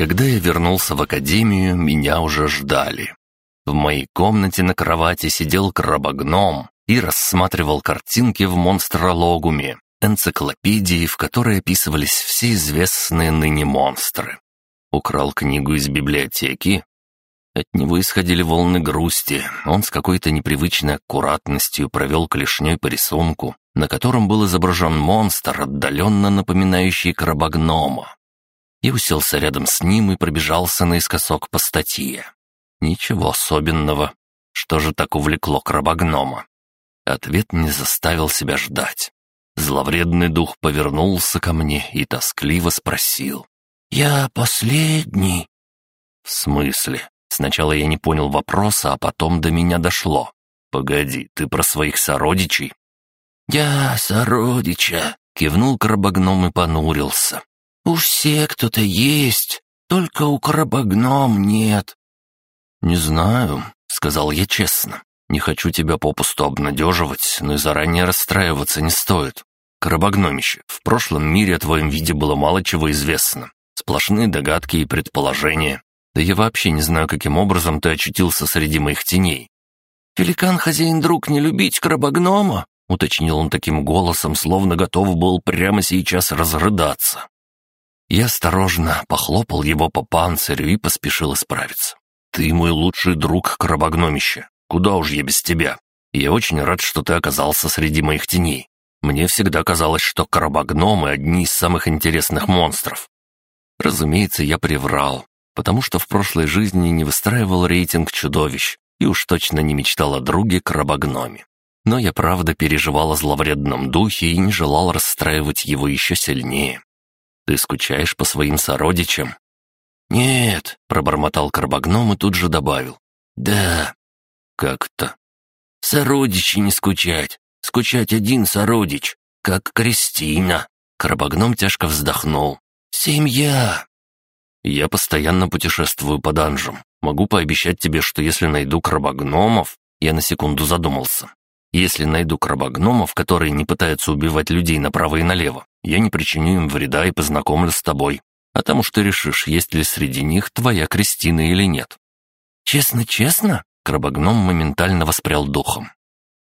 Когда я вернулся в академию, меня уже ждали. В моей комнате на кровати сидел крабогном и рассматривал картинки в монстрологуме, энциклопедии, в которой описывались все известные ныне монстры. Украл книгу из библиотеки. От него исходили волны грусти. Он с какой-то непривычной аккуратностью провел клешней по рисунку, на котором был изображен монстр, отдаленно напоминающий крабогнома. Я уселся рядом с ним и пробежался наискосок по статье. Ничего особенного. Что же так увлекло крабогнома? Ответ не заставил себя ждать. Зловредный дух повернулся ко мне и тоскливо спросил. «Я последний?» «В смысле?» Сначала я не понял вопроса, а потом до меня дошло. «Погоди, ты про своих сородичей?» «Я сородича», — кивнул крабогном и понурился. «У все кто-то есть, только у крабогном нет». «Не знаю», — сказал я честно. «Не хочу тебя попусту обнадеживать, но и заранее расстраиваться не стоит. Крабогномище, в прошлом мире о твоем виде было мало чего известно. Сплошные догадки и предположения. Да я вообще не знаю, каким образом ты очутился среди моих теней». «Великан-хозяин-друг не любить крабогнома?» — уточнил он таким голосом, словно готов был прямо сейчас разрыдаться. Я осторожно похлопал его по панцирю и поспешил исправиться. «Ты мой лучший друг, крабогномище. Куда уж я без тебя? Я очень рад, что ты оказался среди моих теней. Мне всегда казалось, что крабогномы — одни из самых интересных монстров. Разумеется, я приврал, потому что в прошлой жизни не выстраивал рейтинг чудовищ и уж точно не мечтал о друге крабогноме. Но я правда переживал о зловредном духе и не желал расстраивать его еще сильнее. Ты скучаешь по своим сородичам?» «Нет», — пробормотал крабогном и тут же добавил. «Да». «Как-то». «Сородичи не скучать. Скучать один сородич, как Кристина». Крабогном тяжко вздохнул. «Семья». «Я постоянно путешествую по данжам. Могу пообещать тебе, что если найду крабогномов...» Я на секунду задумался. Если найду крабогномов, которые не пытаются убивать людей направо и налево, я не причиню им вреда и познакомлю с тобой. А там уж ты решишь, есть ли среди них твоя Кристина или нет». «Честно-честно?» — крабогном моментально воспрял духом.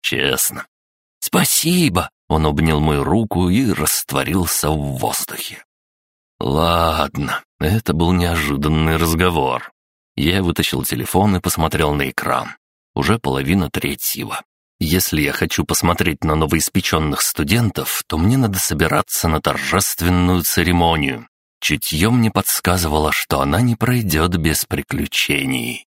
«Честно». «Спасибо!» — он обнял мою руку и растворился в воздухе. «Ладно, это был неожиданный разговор». Я вытащил телефон и посмотрел на экран. Уже половина третьего. Если я хочу посмотреть на новоиспеченных студентов, то мне надо собираться на торжественную церемонию. Чутье мне подсказывало, что она не пройдет без приключений.